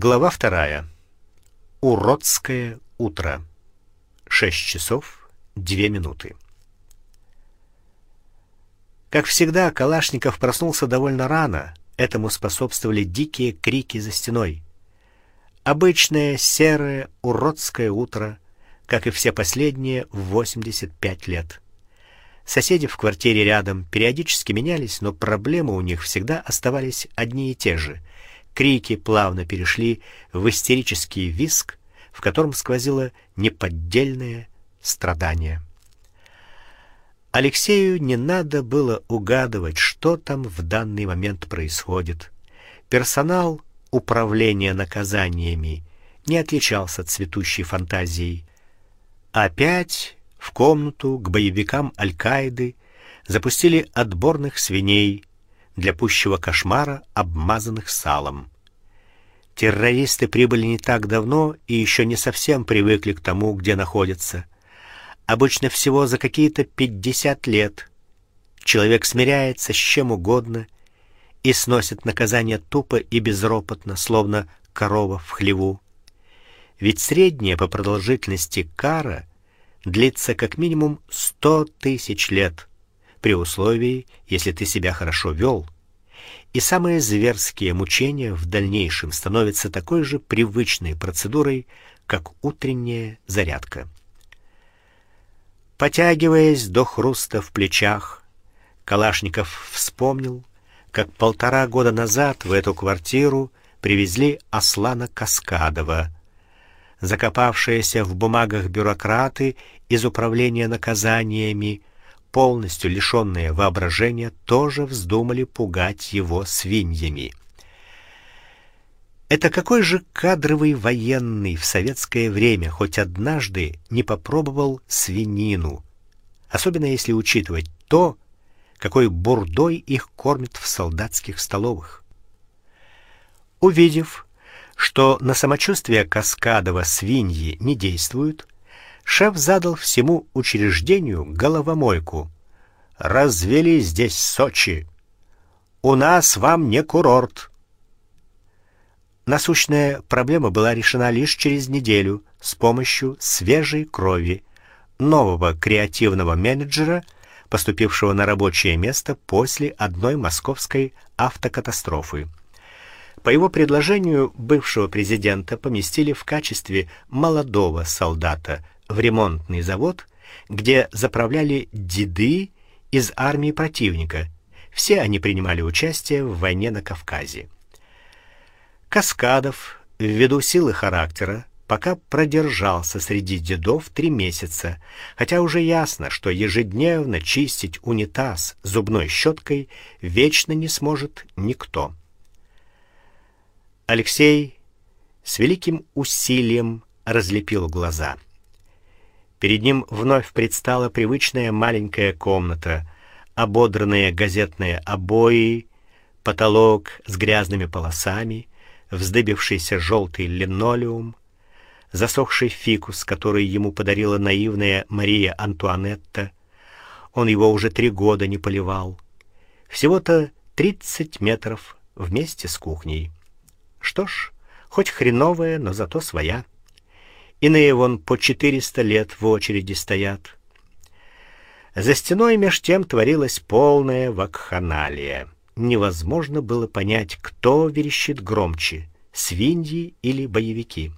Глава вторая. Уродское утро. Шесть часов две минуты. Как всегда, Калашников проснулся довольно рано. Этому способствовали дикие крики за стеной. Обычное серое уродское утро, как и все последние в 85 лет. Соседи в квартире рядом периодически менялись, но проблемы у них всегда оставались одни и те же Крики плавно перешли в истерический визг, в котором сквозило неподдельное страдание. Алексею не надо было угадывать, что там в данный момент происходит. Персонал управления наказаниями не отличался цветущей фантазией. Опять в комнату к боевикам Аль-Каиды запустили отборных свиней, для пущего кошмара, обмазанных салом. Террористы прибыли не так давно и еще не совсем привыкли к тому, где находятся. Обычно всего за какие-то пятьдесят лет человек смиряется с чем угодно и сносит наказание тупо и безропотно, словно корова в хлеву. Ведь средняя по продолжительности кара длится как минимум сто тысяч лет при условии, если ты себя хорошо вел. И самые зверские мучения в дальнейшем становятся такой же привычной процедурой, как утренняя зарядка. Потягиваясь до хруста в плечах, Калашников вспомнил, как полтора года назад в эту квартиру привезли Аслана Каскадова. Закопавшиеся в бумагах бюрократы из управления наказаниями полностью лишенные воображения, тоже вздумали пугать его свиньями. Это какой же кадровый военный в советское время хоть однажды не попробовал свинину, особенно если учитывать то, какой бурдой их кормят в солдатских столовых. Увидев, что на самочувствие Каскадова свиньи не действуют, шеф задал всему учреждению головомойку. Развели здесь Сочи. У нас вам не курорт. Насущная проблема была решена лишь через неделю с помощью свежей крови нового креативного менеджера, поступившего на рабочее место после одной московской автокатастрофы. По его предложению бывшего президента поместили в качестве молодого солдата в ремонтный завод, где заправляли деды из армии противника. Все они принимали участие в войне на Кавказе. Каскадов, ввиду силы характера, пока продержался среди дедов три месяца, хотя уже ясно, что ежедневно чистить унитаз зубной щеткой вечно не сможет никто. Алексей с великим усилием разлепил глаза. Перед ним вновь предстала привычная маленькая комната, ободранные газетные обои, потолок с грязными полосами, вздыбившийся желтый линолеум, засохший фикус, который ему подарила наивная Мария Антуанетта. Он его уже три года не поливал. Всего-то тридцать метров вместе с кухней. Что ж, хоть хреновая, но зато своя. Иные вон по четыреста лет в очереди стоят. За стеной меж тем творилась полная вакханалия. Невозможно было понять, кто верещит громче: свиньи или боевики.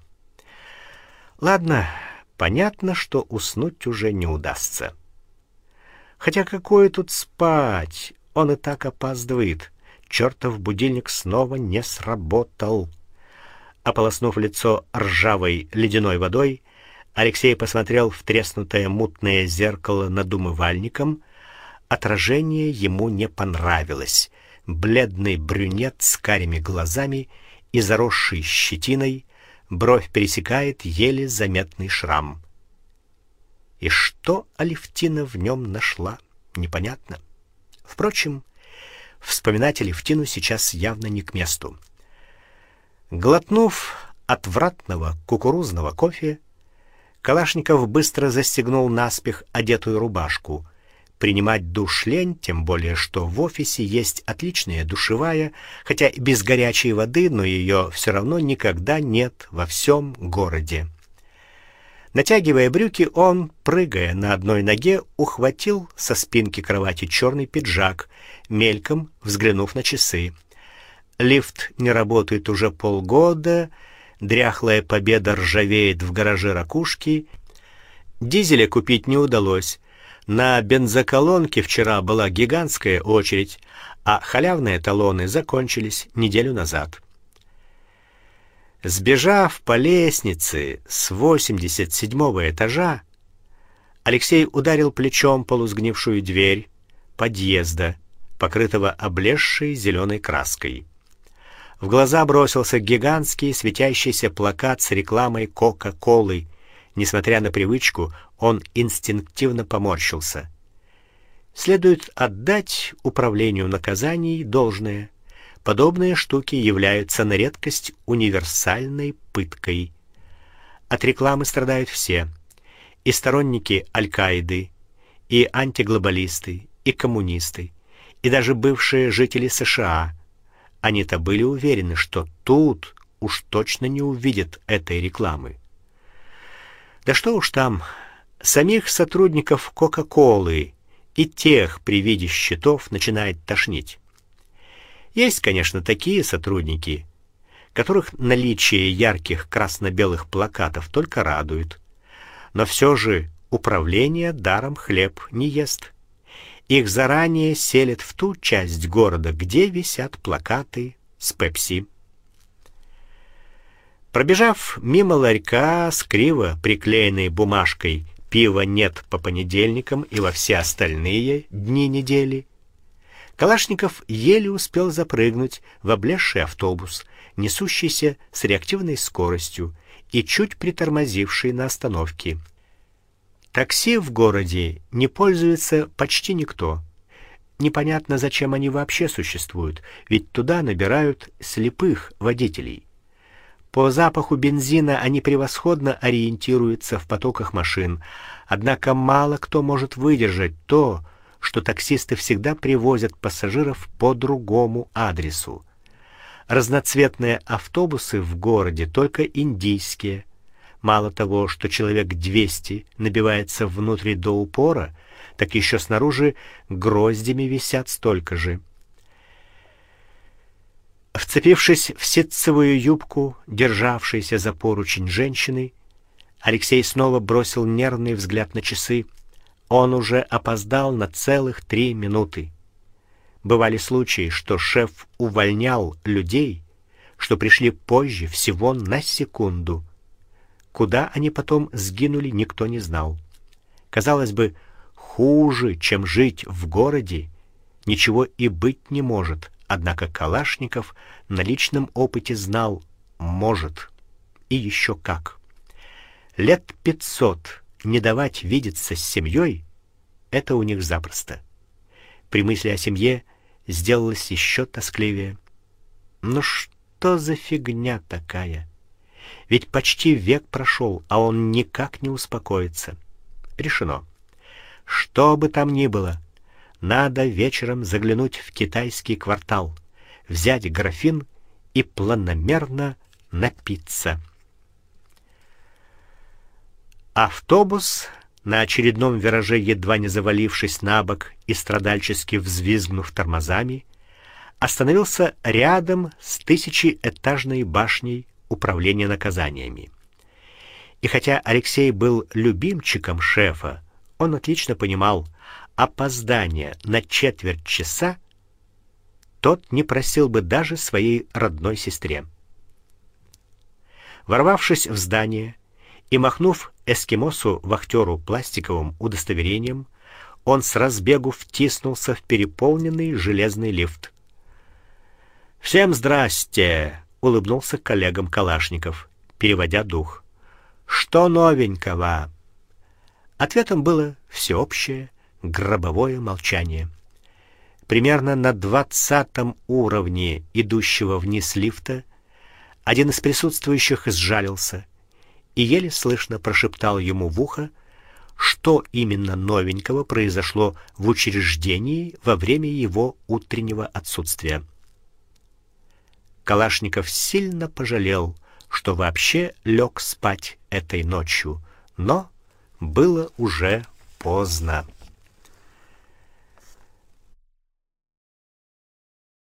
Ладно, понятно, что уснуть уже не удастся. Хотя какое тут спать? Он и так опаздывает. Чертов будильник снова не сработал. Ополоснув лицо ржавой ледяной водой, Алексей посмотрел в треснутое мутное зеркало над умывальником. Отражение ему не понравилось. Бледный брюнет с карими глазами и заросший щетиной, бровь пересекает еле заметный шрам. И что Алевтина в нем нашла, непонятно. Впрочем, вспоминать Алевтину сейчас явно не к месту. Глотнув отвратного кукурузного кофе, Калашников быстро застегнул наспех одетую рубашку, принимать душ лень, тем более что в офисе есть отличная душевая, хотя и без горячей воды, но ее все равно никогда нет во всем городе. Натягивая брюки, он, прыгая на одной ноге, ухватил со спинки кровати черный пиджак, мельком взглянув на часы. Лифт не работает уже полгода, дряхлая победа ржавеет в гараже ракушки. Дизеля купить не удалось. На бензоколонке вчера была гигантская очередь, а халявные талоны закончились неделю назад. Сбежав по лестнице с 87-го этажа, Алексей ударил плечом полусгнившую дверь подъезда, покрытого облезшей зеленой краской. В глаза бросился гигантский светящийся плакат с рекламой Кока-Колы. Несмотря на привычку, он инстинктивно поморщился. Следует отдать управлению наказаний должное. Подобные штуки являются на редкость универсальной пыткой. От рекламы страдают все: и сторонники Аль-Каиды, и антиглобалисты, и коммунисты, и даже бывшие жители США. Они-то были уверены, что тут уж точно не увидят этой рекламы. Да что уж там, самих сотрудников Кока-Колы и тех при виде счетов начинает тошнить. Есть, конечно, такие сотрудники, которых наличие ярких красно-белых плакатов только радует. Но все же управление даром хлеб не ест. Их заранее селят в ту часть города, где висят плакаты с Пепси. Пробежав мимо ларька с криво приклеенной бумажкой «Пива нет по понедельникам и во все остальные дни недели», Калашников еле успел запрыгнуть в облезший автобус, несущийся с реактивной скоростью и чуть притормозивший на остановке. Такси в городе не пользуется почти никто. Непонятно, зачем они вообще существуют, ведь туда набирают слепых водителей. По запаху бензина они превосходно ориентируются в потоках машин, однако мало кто может выдержать то, что таксисты всегда привозят пассажиров по другому адресу. Разноцветные автобусы в городе только индийские. Мало того, что человек 200 набивается внутрь до упора, так еще снаружи гроздями висят столько же. Вцепившись в ситцевую юбку, державшейся за поручень женщины, Алексей снова бросил нервный взгляд на часы. Он уже опоздал на целых три минуты. Бывали случаи, что шеф увольнял людей, что пришли позже всего на секунду. Куда они потом сгинули, никто не знал. Казалось бы, хуже, чем жить в городе, ничего и быть не может. Однако Калашников на личном опыте знал, может. И еще как. Лет пятьсот не давать видеться с семьей — это у них запросто. При мысли о семье сделалось еще тоскливее. Ну что за фигня такая? Ведь почти век прошел, а он никак не успокоится. Решено. Что бы там ни было, надо вечером заглянуть в китайский квартал, взять графин и планомерно напиться. Автобус на очередном вираже, едва не завалившись на бок и страдальчески взвизгнув тормозами, остановился рядом с тысячеэтажной башней управления наказаниями. И хотя Алексей был любимчиком шефа, он отлично понимал, опоздание на четверть часа тот не просил бы даже своей родной сестре. Ворвавшись в здание, и махнув эскимосу вахтеру пластиковым удостоверением, он с разбегу втиснулся в переполненный железный лифт. Всем здрасте, улыбнулся коллегам Калашников, переводя дух. Что новенького? Ответом было всеобщее гробовое молчание. Примерно на двадцатом уровне идущего вниз лифта один из присутствующих сжалился и еле слышно прошептал ему в ухо, что именно новенького произошло в учреждении во время его утреннего отсутствия. Калашников сильно пожалел, что вообще лег спать этой ночью, но было уже поздно.